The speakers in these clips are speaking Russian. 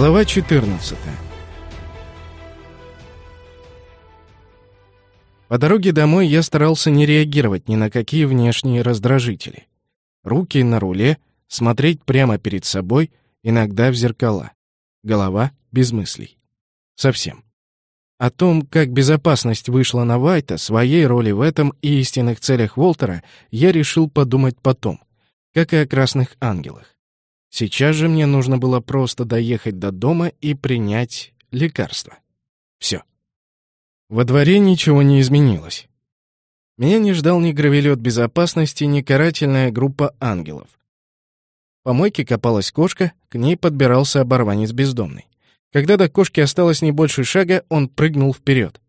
Глава 14 По дороге домой я старался не реагировать ни на какие внешние раздражители. Руки на руле, смотреть прямо перед собой, иногда в зеркала. Голова без мыслей. Совсем. О том, как безопасность вышла на Вайта, своей роли в этом и истинных целях Волтера, я решил подумать потом, как и о красных ангелах. Сейчас же мне нужно было просто доехать до дома и принять лекарство. Все. Во дворе ничего не изменилось. Меня не ждал ни гравелет безопасности, ни карательная группа ангелов. По мойке копалась кошка, к ней подбирался оборванец бездомный. Когда до кошки осталось не больше шага, он прыгнул вперед.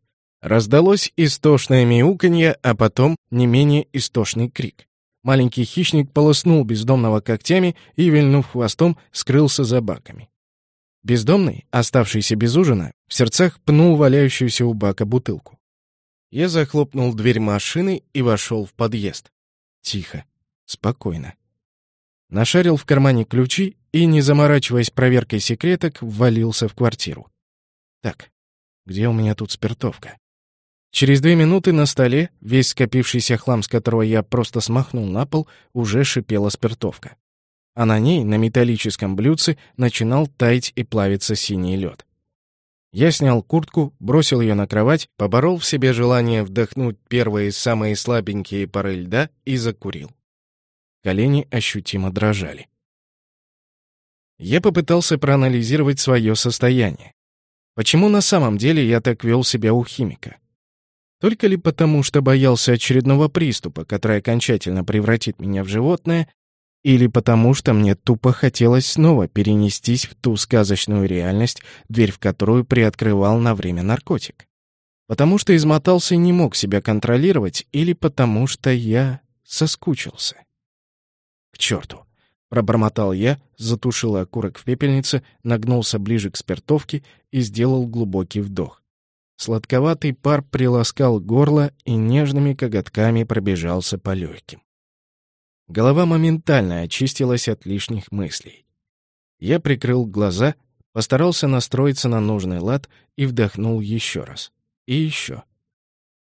Раздалось истошное мяуканье, а потом не менее истошный крик. Маленький хищник полоснул бездомного когтями и, вильнув хвостом, скрылся за баками. Бездомный, оставшийся без ужина, в сердцах пнул валяющуюся у бака бутылку. Я захлопнул дверь машины и вошел в подъезд. Тихо, спокойно. Нашарил в кармане ключи и, не заморачиваясь проверкой секреток, ввалился в квартиру. Так, где у меня тут спиртовка? Через две минуты на столе, весь скопившийся хлам, с которого я просто смахнул на пол, уже шипела спиртовка а на ней, на металлическом блюдце, начинал таять и плавиться синий лед. Я снял куртку, бросил ее на кровать, поборол в себе желание вдохнуть первые самые слабенькие пары льда и закурил. Колени ощутимо дрожали. Я попытался проанализировать свое состояние. Почему на самом деле я так вел себя у химика? Только ли потому, что боялся очередного приступа, который окончательно превратит меня в животное, или потому что мне тупо хотелось снова перенестись в ту сказочную реальность, дверь в которую приоткрывал на время наркотик. Потому что измотался и не мог себя контролировать, или потому что я соскучился. К черту! Пробормотал я, затушил окурок в пепельнице, нагнулся ближе к спиртовке и сделал глубокий вдох. Сладковатый пар приласкал горло и нежными коготками пробежался по легким. Голова моментально очистилась от лишних мыслей. Я прикрыл глаза, постарался настроиться на нужный лад и вдохнул еще раз. И еще.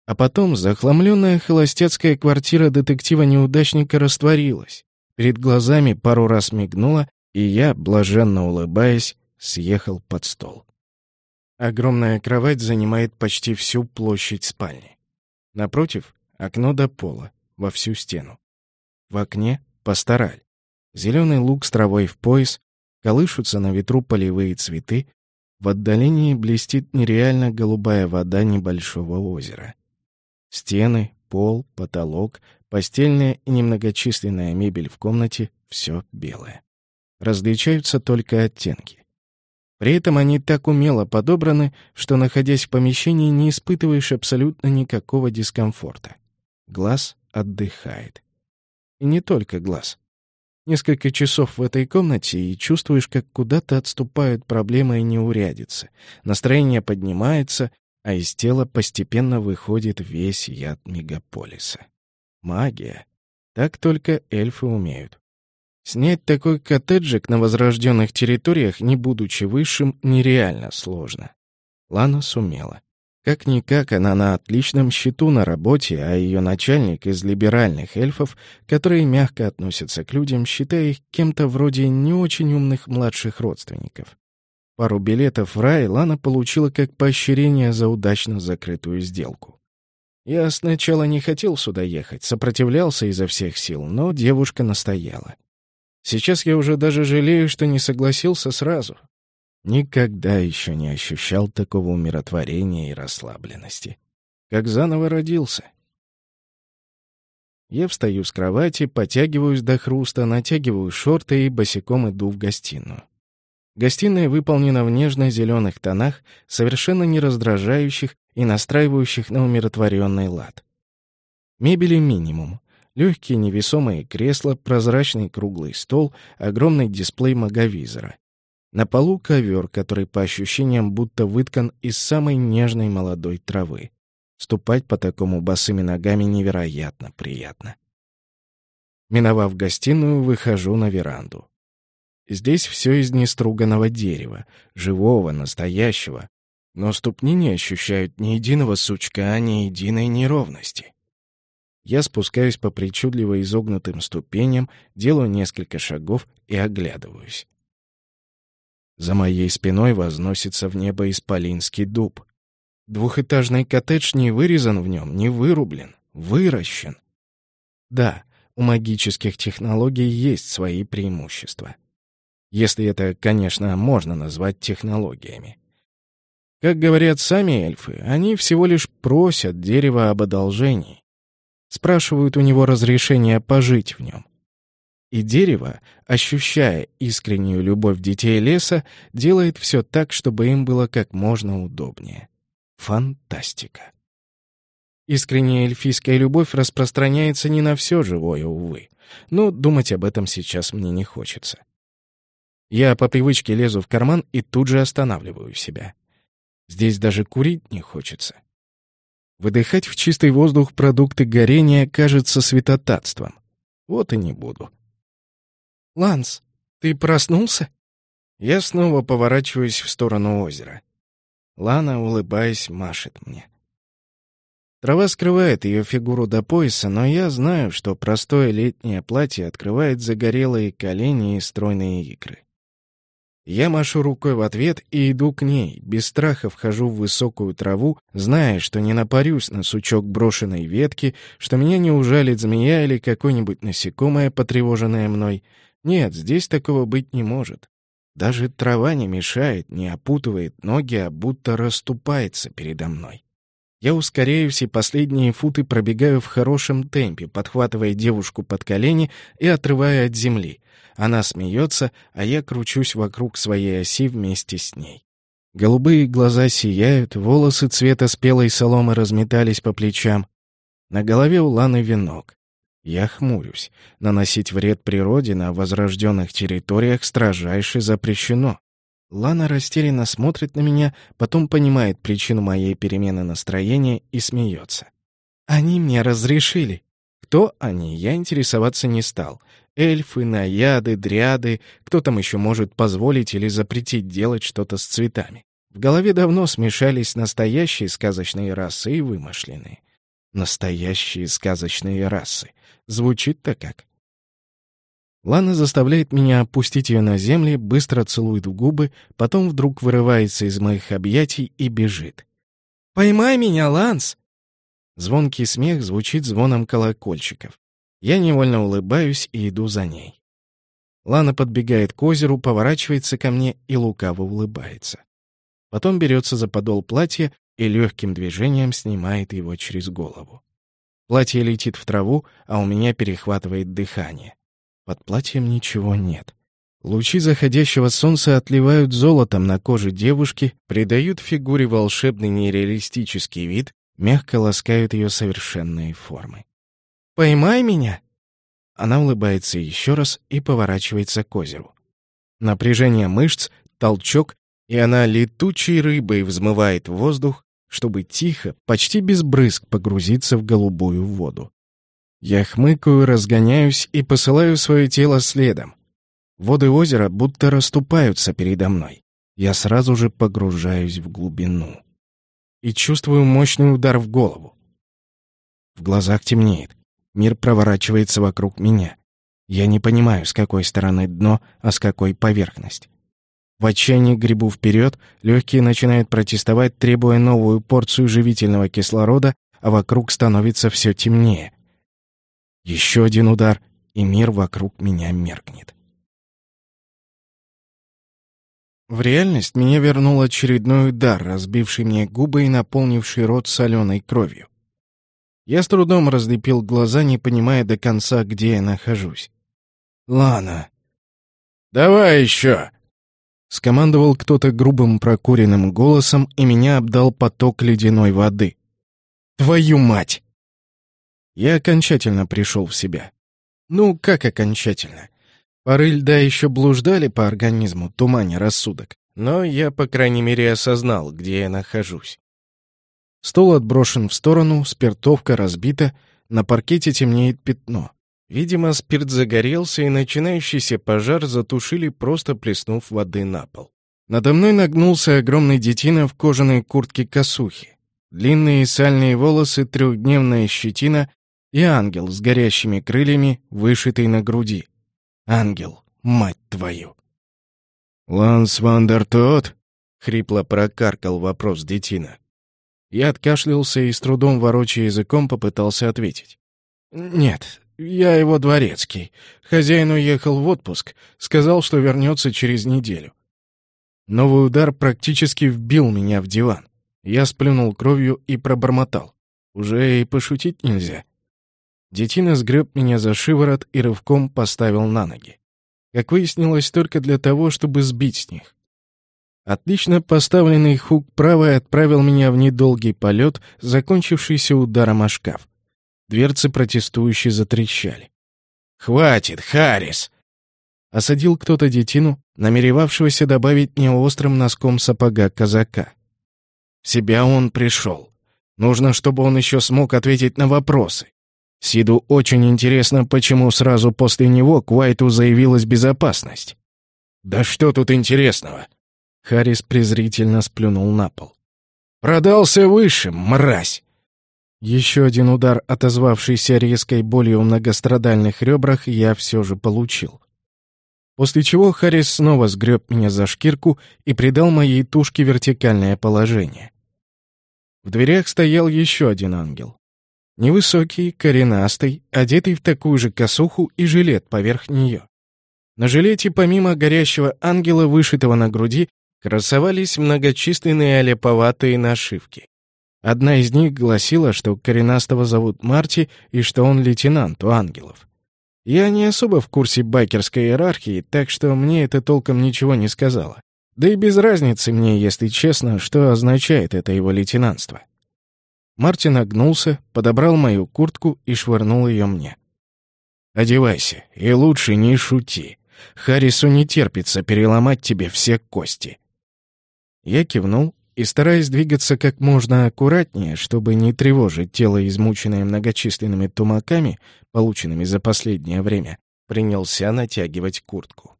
А потом захламленная холостецкая квартира детектива-неудачника растворилась. Перед глазами пару раз мигнула, и я, блаженно улыбаясь, съехал под стол. Огромная кровать занимает почти всю площадь спальни. Напротив — окно до пола, во всю стену. В окне — пастораль. Зеленый луг с травой в пояс, колышутся на ветру полевые цветы, в отдалении блестит нереально голубая вода небольшого озера. Стены, пол, потолок, постельная и немногочисленная мебель в комнате — все белое. Различаются только оттенки. При этом они так умело подобраны, что, находясь в помещении, не испытываешь абсолютно никакого дискомфорта. Глаз отдыхает. И не только глаз. Несколько часов в этой комнате и чувствуешь, как куда-то отступают проблемы и неурядицы. Настроение поднимается, а из тела постепенно выходит весь яд мегаполиса. Магия. Так только эльфы умеют. Снять такой коттеджик на возрожденных территориях, не будучи высшим, нереально сложно. Лана сумела. Как-никак она на отличном счету на работе, а ее начальник из либеральных эльфов, которые мягко относятся к людям, считая их кем-то вроде не очень умных младших родственников. Пару билетов в рай Лана получила как поощрение за удачно закрытую сделку. Я сначала не хотел сюда ехать, сопротивлялся изо всех сил, но девушка настояла. Сейчас я уже даже жалею, что не согласился сразу. Никогда еще не ощущал такого умиротворения и расслабленности. Как заново родился. Я встаю с кровати, потягиваюсь до хруста, натягиваю шорты и босиком иду в гостиную. Гостиная выполнена в нежно-зеленых тонах, совершенно не раздражающих и настраивающих на умиротворенный лад. Мебели минимум. Легкие невесомые кресла, прозрачный круглый стол, огромный дисплей маговизора. На полу ковер, который по ощущениям будто выткан из самой нежной молодой травы. Ступать по такому босыми ногами невероятно приятно. Миновав гостиную, выхожу на веранду. Здесь все из неструганного дерева, живого, настоящего, но ступни не ощущают ни единого сучка, ни единой неровности. Я спускаюсь по причудливо изогнутым ступеням, делаю несколько шагов и оглядываюсь. За моей спиной возносится в небо исполинский дуб. Двухэтажный коттедж не вырезан в нем, не вырублен, выращен. Да, у магических технологий есть свои преимущества. Если это, конечно, можно назвать технологиями. Как говорят сами эльфы, они всего лишь просят дерево об одолжении. Спрашивают у него разрешения пожить в нем. И дерево, ощущая искреннюю любовь детей леса, делает все так, чтобы им было как можно удобнее. Фантастика. Искренняя эльфийская любовь распространяется не на все живое, увы. Но думать об этом сейчас мне не хочется. Я по привычке лезу в карман и тут же останавливаю себя. Здесь даже курить не хочется. Выдыхать в чистый воздух продукты горения кажется святотатством. Вот и не буду. «Ланс, ты проснулся?» Я снова поворачиваюсь в сторону озера. Лана, улыбаясь, машет мне. Трава скрывает ее фигуру до пояса, но я знаю, что простое летнее платье открывает загорелые колени и стройные икры. Я машу рукой в ответ и иду к ней, без страха вхожу в высокую траву, зная, что не напарюсь на сучок брошенной ветки, что меня не ужалит змея или какое-нибудь насекомое, потревоженное мной. Нет, здесь такого быть не может. Даже трава не мешает, не опутывает ноги, а будто расступается передо мной. Я ускоряюсь и последние футы пробегаю в хорошем темпе, подхватывая девушку под колени и отрывая от земли. Она смеется, а я кручусь вокруг своей оси вместе с ней. Голубые глаза сияют, волосы цвета спелой соломы разметались по плечам. На голове у Ланы венок. Я хмурюсь. Наносить вред природе на возрожденных территориях строжайше запрещено. Лана растерянно смотрит на меня, потом понимает причину моей перемены настроения и смеется. «Они мне разрешили». Кто они, я интересоваться не стал. Эльфы, наяды, дриады, кто там еще может позволить или запретить делать что-то с цветами. В голове давно смешались настоящие сказочные расы и вымышленные. Настоящие сказочные расы. Звучит-то как. Лана заставляет меня опустить ее на земли, быстро целует в губы, потом вдруг вырывается из моих объятий и бежит. «Поймай меня, Ланс!» Звонкий смех звучит звоном колокольчиков. Я невольно улыбаюсь и иду за ней. Лана подбегает к озеру, поворачивается ко мне и лукаво улыбается. Потом берется за подол платья и легким движением снимает его через голову. Платье летит в траву, а у меня перехватывает дыхание. Под платьем ничего нет. Лучи заходящего солнца отливают золотом на коже девушки, придают фигуре волшебный нереалистический вид, мягко ласкают ее совершенные формы. Поймай меня!» Она улыбается еще раз и поворачивается к озеру. Напряжение мышц, толчок, и она летучей рыбой взмывает воздух, чтобы тихо, почти без брызг погрузиться в голубую воду. Я хмыкаю, разгоняюсь и посылаю свое тело следом. Воды озера будто расступаются передо мной. Я сразу же погружаюсь в глубину. И чувствую мощный удар в голову. В глазах темнеет. Мир проворачивается вокруг меня. Я не понимаю, с какой стороны дно, а с какой поверхность. В отчаянии грибу вперед, легкие начинают протестовать, требуя новую порцию живительного кислорода, а вокруг становится все темнее. Еще один удар, и мир вокруг меня меркнет. В реальность меня вернул очередной удар, разбивший мне губы и наполнивший рот соленой кровью. Я с трудом разлепил глаза, не понимая до конца, где я нахожусь. «Лана!» «Давай еще!» Скомандовал кто-то грубым прокуренным голосом, и меня обдал поток ледяной воды. «Твою мать!» Я окончательно пришел в себя. Ну, как окончательно? Пары льда еще блуждали по организму, тумане рассудок. Но я, по крайней мере, осознал, где я нахожусь. Стол отброшен в сторону, спиртовка разбита, на паркете темнеет пятно. Видимо, спирт загорелся, и начинающийся пожар затушили, просто плеснув воды на пол. Надо мной нагнулся огромный детина в кожаной куртке косухи. Длинные сальные волосы, трехдневная щетина и ангел с горящими крыльями, вышитый на груди. Ангел, мать твою! «Ланс Вандертот?» — хрипло прокаркал вопрос детина. Я откашлялся и с трудом ворочая языком попытался ответить. «Нет, я его дворецкий. Хозяин уехал в отпуск, сказал, что вернется через неделю». Новый удар практически вбил меня в диван. Я сплюнул кровью и пробормотал. Уже и пошутить нельзя. Детина сгреб меня за шиворот и рывком поставил на ноги. Как выяснилось, только для того, чтобы сбить с них. Отлично поставленный хук правой отправил меня в недолгий полет, закончившийся ударом о шкаф. Дверцы протестующие затрещали. «Хватит, Харрис!» Осадил кто-то детину, намеревавшегося добавить мне острым носком сапога казака. В себя он пришел. Нужно, чтобы он еще смог ответить на вопросы. Сиду очень интересно, почему сразу после него к Уайту заявилась безопасность. «Да что тут интересного?» Харрис презрительно сплюнул на пол. «Продался выше, мразь!» Еще один удар, отозвавшийся резкой болью в многострадальных ребрах, я все же получил. После чего Харрис снова сгреб меня за шкирку и придал моей тушке вертикальное положение. В дверях стоял еще один ангел. Невысокий, коренастый, одетый в такую же косуху и жилет поверх нее. На жилете, помимо горящего ангела, вышитого на груди, красовались многочисленные олеповатые нашивки. Одна из них гласила, что коренастого зовут Марти и что он лейтенант у ангелов. Я не особо в курсе байкерской иерархии, так что мне это толком ничего не сказала. Да и без разницы мне, если честно, что означает это его лейтенантство. Мартин нагнулся, подобрал мою куртку и швырнул ее мне. «Одевайся, и лучше не шути. Харрису не терпится переломать тебе все кости. Я кивнул и, стараясь двигаться как можно аккуратнее, чтобы не тревожить тело, измученное многочисленными тумаками, полученными за последнее время, принялся натягивать куртку.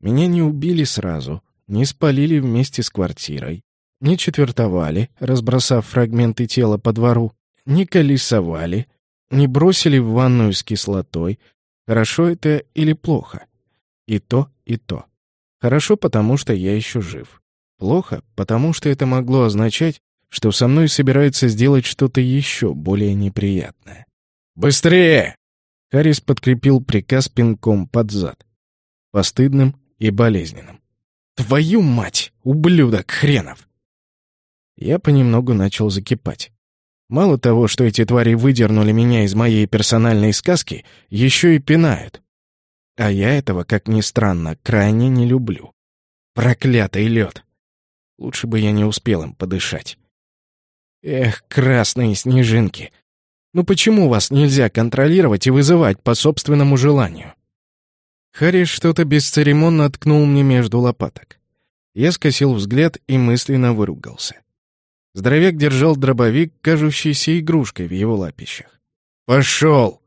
Меня не убили сразу, не спалили вместе с квартирой, не четвертовали, разбросав фрагменты тела по двору, не колесовали, не бросили в ванную с кислотой. Хорошо это или плохо? И то, и то. Хорошо, потому что я еще жив. Плохо, потому что это могло означать, что со мной собираются сделать что-то еще более неприятное. «Быстрее!» Харрис подкрепил приказ пинком под зад. Постыдным и болезненным. «Твою мать, ублюдок хренов!» Я понемногу начал закипать. Мало того, что эти твари выдернули меня из моей персональной сказки, еще и пинают. А я этого, как ни странно, крайне не люблю. Проклятый лед. Лучше бы я не успел им подышать. Эх, красные снежинки. Ну почему вас нельзя контролировать и вызывать по собственному желанию? Харри что-то бесцеремонно ткнул мне между лопаток. Я скосил взгляд и мысленно выругался. Здоровяк держал дробовик, кажущийся игрушкой в его лапищах. «Пошел!»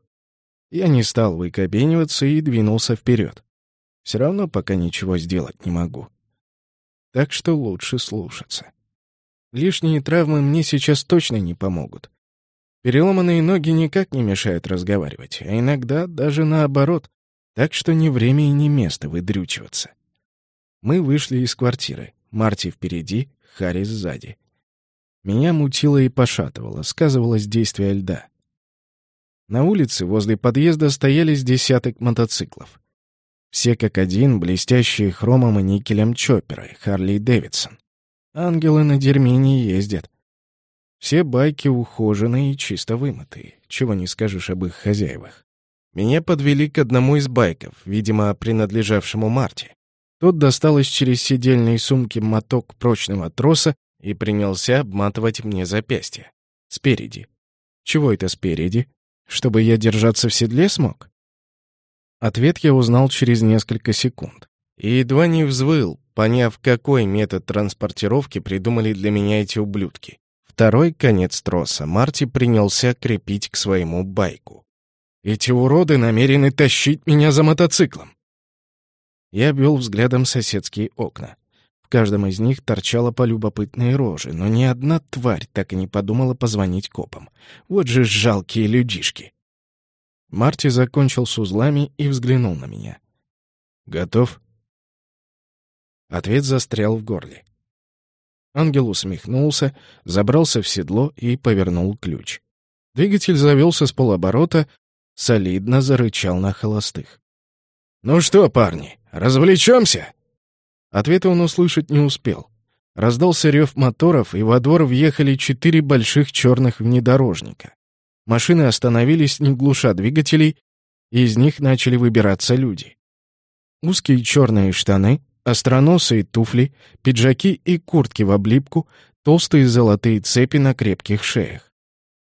Я не стал выкобениваться и двинулся вперед. Все равно пока ничего сделать не могу. Так что лучше слушаться. Лишние травмы мне сейчас точно не помогут. Переломанные ноги никак не мешают разговаривать, а иногда даже наоборот. Так что ни время и ни место выдрючиваться. Мы вышли из квартиры. Марти впереди, Харрис сзади. Меня мутило и пошатывало, сказывалось действие льда. На улице возле подъезда стояли с десяток мотоциклов. Все как один, блестящие хромом и никелем чопперы, Харли Дэвидсон. Ангелы на дерьме не ездят. Все байки ухоженные и чисто вымытые, чего не скажешь об их хозяевах. Меня подвели к одному из байков, видимо, принадлежавшему Марте. Тот достал из через сидельной сумки моток прочного троса и принялся обматывать мне запястье. Спереди. Чего это спереди? Чтобы я держаться в седле смог? Ответ я узнал через несколько секунд. И едва не взвыл, поняв, какой метод транспортировки придумали для меня эти ублюдки. Второй конец троса Марти принялся крепить к своему байку. Эти уроды намерены тащить меня за мотоциклом. Я обвел взглядом соседские окна. В каждом из них торчала по любопытной рожи, но ни одна тварь так и не подумала позвонить копам. Вот же жалкие людишки. Марти закончил с узлами и взглянул на меня. «Готов?» Ответ застрял в горле. Ангел усмехнулся, забрался в седло и повернул ключ. Двигатель завелся с полоборота, солидно зарычал на холостых. «Ну что, парни, развлечемся?» Ответа он услышать не успел. Раздался рев моторов, и во двор въехали четыре больших черных внедорожника. Машины остановились, не глуша двигателей, и из них начали выбираться люди. Узкие черные штаны, остроносые туфли, пиджаки и куртки в облипку, толстые золотые цепи на крепких шеях.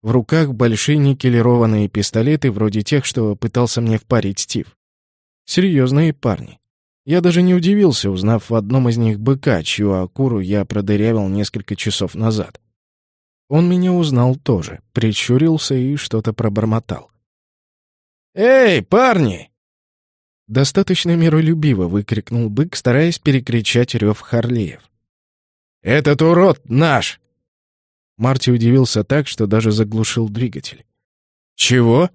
В руках большие никелированные пистолеты, вроде тех, что пытался мне впарить Стив. Серьезные парни. Я даже не удивился, узнав в одном из них быка, чью акуру я продырявил несколько часов назад. Он меня узнал тоже, прищурился и что-то пробормотал. «Эй, парни!» Достаточно миролюбиво выкрикнул бык, стараясь перекричать рев Харлеев. «Этот урод наш!» Марти удивился так, что даже заглушил двигатель. «Чего?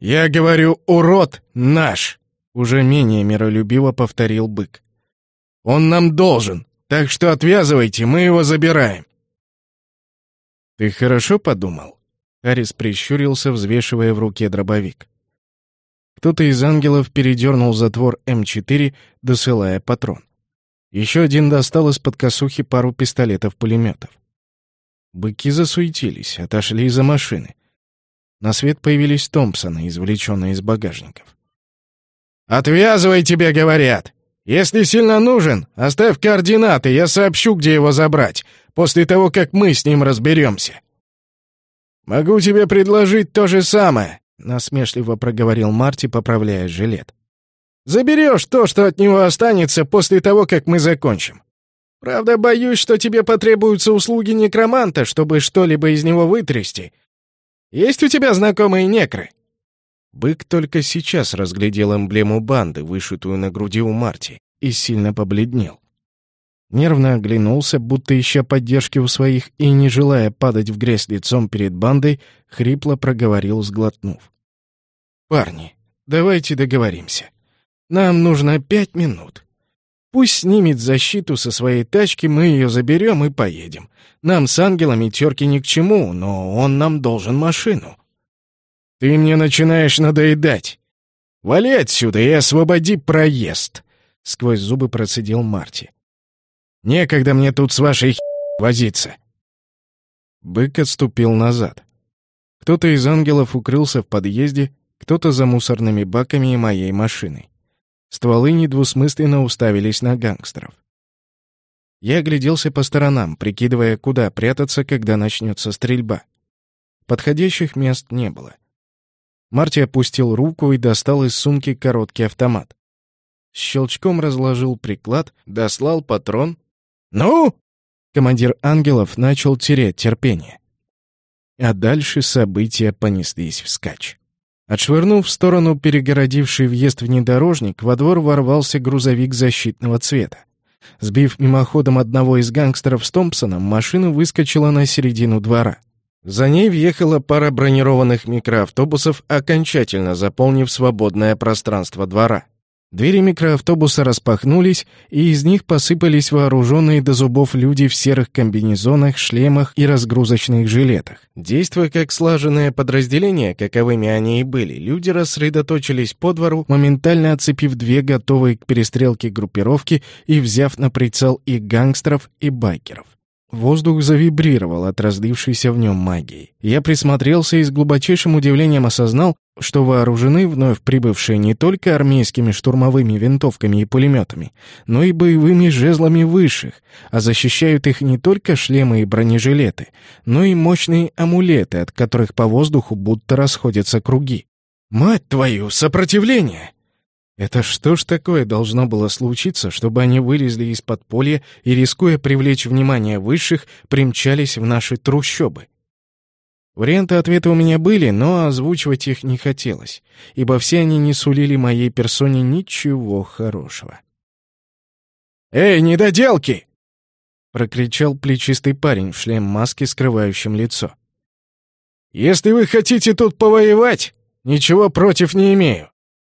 Я говорю, урод наш!» Уже менее миролюбиво повторил бык. «Он нам должен, так что отвязывайте, мы его забираем». «Ты хорошо подумал?» Харрис прищурился, взвешивая в руке дробовик. Кто-то из ангелов передернул затвор М4, досылая патрон. Еще один достал из-под косухи пару пистолетов-пулеметов. Быки засуетились, отошли из-за машины. На свет появились Томпсоны, извлеченные из багажников. «Отвязывай, тебе говорят! Если сильно нужен, оставь координаты, я сообщу, где его забрать, после того, как мы с ним разберемся». «Могу тебе предложить то же самое», — насмешливо проговорил Марти, поправляя жилет. «Заберешь то, что от него останется после того, как мы закончим. Правда, боюсь, что тебе потребуются услуги некроманта, чтобы что-либо из него вытрясти. Есть у тебя знакомые некры?» Бык только сейчас разглядел эмблему банды, вышитую на груди у Марти, и сильно побледнел. Нервно оглянулся, будто ища поддержки у своих, и, не желая падать в грязь лицом перед бандой, хрипло проговорил, сглотнув. «Парни, давайте договоримся. Нам нужно пять минут. Пусть снимет защиту со своей тачки, мы ее заберем и поедем. Нам с ангелами терки ни к чему, но он нам должен машину. Ты мне начинаешь надоедать. Вали отсюда и освободи проезд!» Сквозь зубы процедил Марти. «Некогда мне тут с вашей возиться!» Бык отступил назад. Кто-то из ангелов укрылся в подъезде, кто-то за мусорными баками и моей машиной. Стволы недвусмысленно уставились на гангстеров. Я огляделся по сторонам, прикидывая, куда прятаться, когда начнется стрельба. Подходящих мест не было. Марти опустил руку и достал из сумки короткий автомат. щелчком разложил приклад, дослал патрон. «Ну!» Командир ангелов начал терять терпение. А дальше события понеслись вскачь. Отшвырнув в сторону перегородивший въезд внедорожник, во двор ворвался грузовик защитного цвета. Сбив мимоходом одного из гангстеров с Томпсоном, машина выскочила на середину двора. За ней въехала пара бронированных микроавтобусов, окончательно заполнив свободное пространство двора. Двери микроавтобуса распахнулись, и из них посыпались вооруженные до зубов люди в серых комбинезонах, шлемах и разгрузочных жилетах. Действуя как слаженное подразделение, каковыми они и были, люди рассредоточились по двору, моментально оцепив две готовые к перестрелке группировки и взяв на прицел и гангстеров, и байкеров. Воздух завибрировал от разлившейся в нем магии. Я присмотрелся и с глубочайшим удивлением осознал, что вооружены вновь прибывшие не только армейскими штурмовыми винтовками и пулеметами, но и боевыми жезлами высших, а защищают их не только шлемы и бронежилеты, но и мощные амулеты, от которых по воздуху будто расходятся круги. «Мать твою, сопротивление!» Это что ж такое должно было случиться, чтобы они вылезли из подполья и, рискуя привлечь внимание высших, примчались в наши трущобы? Варианты ответа у меня были, но озвучивать их не хотелось, ибо все они не сулили моей персоне ничего хорошего. «Эй, недоделки!» — прокричал плечистый парень в шлем-маске, скрывающем лицо. «Если вы хотите тут повоевать, ничего против не имею.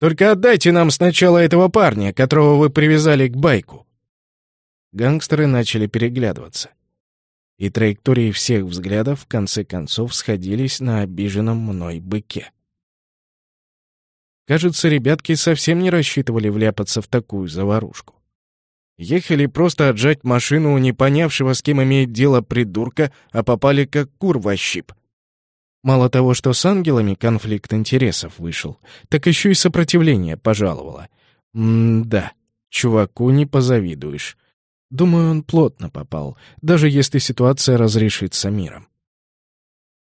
Только отдайте нам сначала этого парня, которого вы привязали к байку». Гангстеры начали переглядываться и траектории всех взглядов в конце концов сходились на обиженном мной быке. Кажется, ребятки совсем не рассчитывали вляпаться в такую заварушку. Ехали просто отжать машину у непонявшего, с кем имеет дело придурка, а попали как кур во щип. Мало того, что с ангелами конфликт интересов вышел, так еще и сопротивление пожаловало. М-да, чуваку не позавидуешь. Думаю, он плотно попал, даже если ситуация разрешится миром.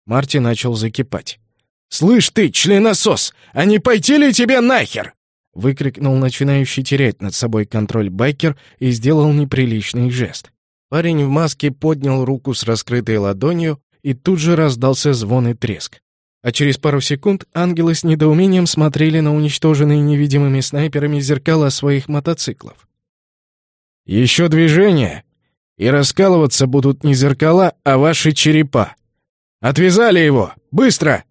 Марти начал закипать. «Слышь ты, членосос, а не пойти ли тебе нахер?» Выкрикнул начинающий терять над собой контроль байкер и сделал неприличный жест. Парень в маске поднял руку с раскрытой ладонью, и тут же раздался звон и треск. А через пару секунд ангелы с недоумением смотрели на уничтоженные невидимыми снайперами зеркала своих мотоциклов. Еще движение, и раскалываться будут не зеркала, а ваши черепа. Отвязали его! Быстро!»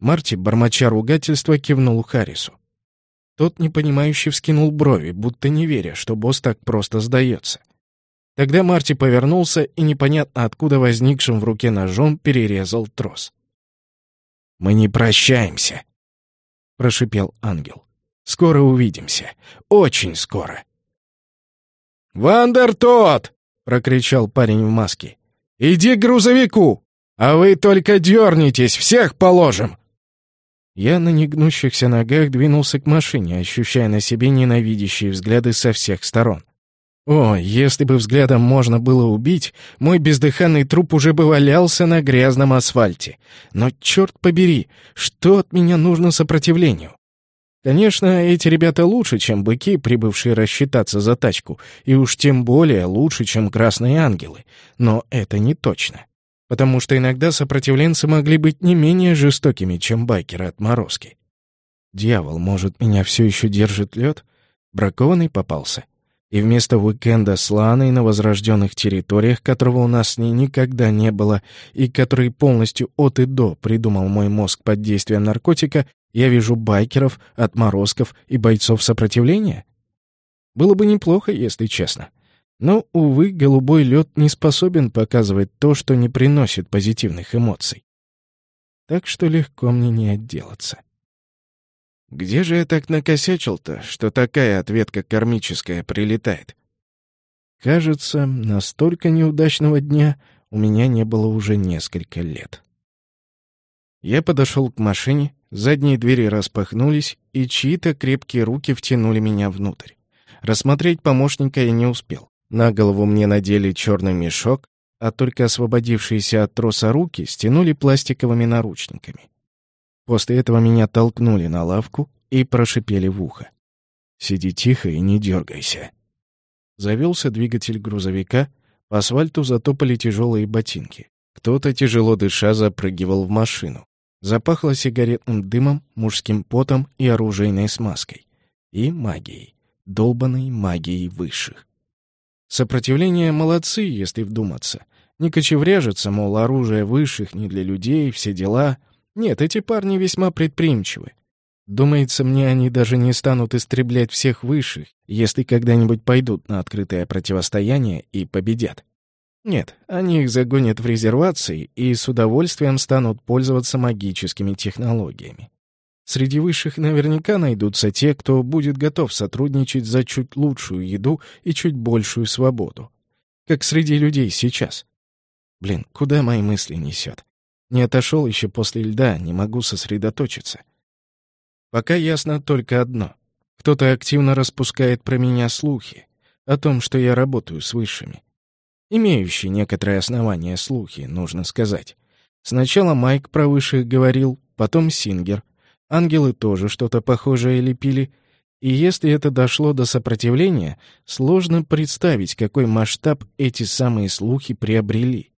Марти, бормоча ругательства, кивнул Харрису. Тот непонимающе вскинул брови, будто не веря, что босс так просто сдается. Тогда Марти повернулся и непонятно откуда возникшим в руке ножом перерезал трос. «Мы не прощаемся», — прошипел ангел. «Скоро увидимся. Очень скоро». «Вандер тот!» — прокричал парень в маске. «Иди к грузовику! А вы только дернитесь, всех положим!» Я на негнущихся ногах двинулся к машине, ощущая на себе ненавидящие взгляды со всех сторон. О, если бы взглядом можно было убить, мой бездыханный труп уже бы валялся на грязном асфальте. Но, черт побери, что от меня нужно сопротивлению? Конечно, эти ребята лучше, чем быки, прибывшие рассчитаться за тачку, и уж тем более лучше, чем красные ангелы. Но это не точно. Потому что иногда сопротивленцы могли быть не менее жестокими, чем байкеры отморозки. Дьявол, может, меня все еще держит лед? Бракованный попался. И вместо уикенда с Ланой на возрожденных территориях, которого у нас с ней никогда не было, и который полностью от и до придумал мой мозг под действием наркотика, я вижу байкеров, отморозков и бойцов сопротивления? Было бы неплохо, если честно. Но, увы, голубой лед не способен показывать то, что не приносит позитивных эмоций. Так что легко мне не отделаться. Где же я так накосячил-то, что такая ответка кармическая прилетает? Кажется, настолько неудачного дня у меня не было уже несколько лет. Я подошел к машине, Задние двери распахнулись, и чьи-то крепкие руки втянули меня внутрь. Рассмотреть помощника я не успел. На голову мне надели черный мешок, а только освободившиеся от троса руки стянули пластиковыми наручниками. После этого меня толкнули на лавку и прошипели в ухо. «Сиди тихо и не дергайся». Завелся двигатель грузовика, по асфальту затопали тяжелые ботинки. Кто-то, тяжело дыша, запрыгивал в машину. Запахло сигаретным дымом, мужским потом и оружейной смазкой. И магией. долбанной магией высших. Сопротивление молодцы, если вдуматься. Не кочевряжется, мол, оружие высших не для людей, все дела. Нет, эти парни весьма предприимчивы. Думается мне, они даже не станут истреблять всех высших, если когда-нибудь пойдут на открытое противостояние и победят. Нет, они их загонят в резервации и с удовольствием станут пользоваться магическими технологиями. Среди высших наверняка найдутся те, кто будет готов сотрудничать за чуть лучшую еду и чуть большую свободу. Как среди людей сейчас. Блин, куда мои мысли несет? Не отошел еще после льда, не могу сосредоточиться. Пока ясно только одно. Кто-то активно распускает про меня слухи о том, что я работаю с высшими имеющие некоторые основания слухи, нужно сказать. Сначала Майк про высших говорил, потом Сингер. Ангелы тоже что-то похожее лепили. И если это дошло до сопротивления, сложно представить, какой масштаб эти самые слухи приобрели.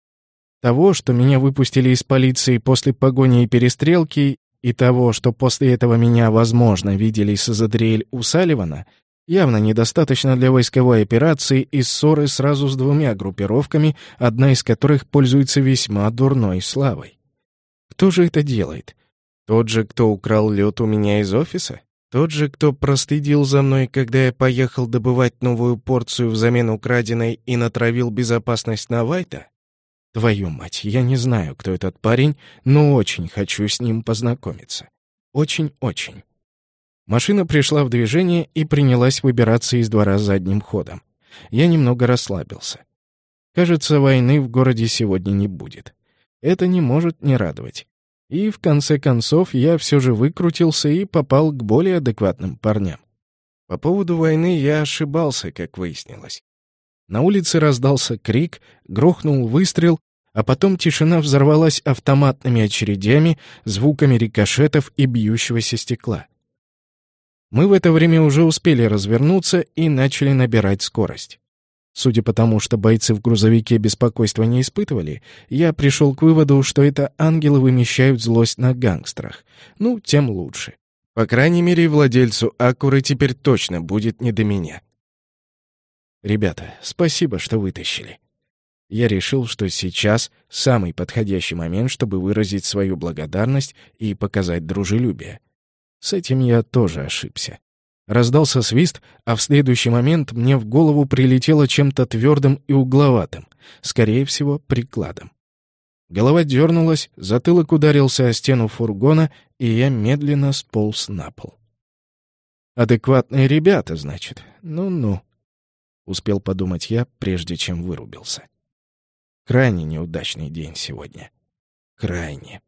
Того, что меня выпустили из полиции после погони и перестрелки, и того, что после этого меня, возможно, видели с Азадриэль у Салливана, явно недостаточно для войсковой операции и ссоры сразу с двумя группировками, одна из которых пользуется весьма дурной славой. Кто же это делает? Тот же, кто украл лед у меня из офиса? Тот же, кто простыдил за мной, когда я поехал добывать новую порцию взамен украденной и натравил безопасность на Вайта? Твою мать, я не знаю, кто этот парень, но очень хочу с ним познакомиться. Очень-очень. Машина пришла в движение и принялась выбираться из двора задним ходом. Я немного расслабился. Кажется, войны в городе сегодня не будет. Это не может не радовать. И в конце концов я все же выкрутился и попал к более адекватным парням. По поводу войны я ошибался, как выяснилось. На улице раздался крик, грохнул выстрел, а потом тишина взорвалась автоматными очередями, звуками рикошетов и бьющегося стекла. Мы в это время уже успели развернуться и начали набирать скорость. Судя по тому, что бойцы в грузовике беспокойства не испытывали, я пришел к выводу, что это ангелы вымещают злость на гангстерах. Ну, тем лучше. По крайней мере, владельцу Акуры теперь точно будет не до меня. Ребята, спасибо, что вытащили. Я решил, что сейчас самый подходящий момент, чтобы выразить свою благодарность и показать дружелюбие. С этим я тоже ошибся. Раздался свист, а в следующий момент мне в голову прилетело чем-то твердым и угловатым, скорее всего, прикладом. Голова дернулась, затылок ударился о стену фургона, и я медленно сполз на пол. «Адекватные ребята, значит. Ну-ну», — успел подумать я, прежде чем вырубился. Крайне неудачный день сегодня. Крайне.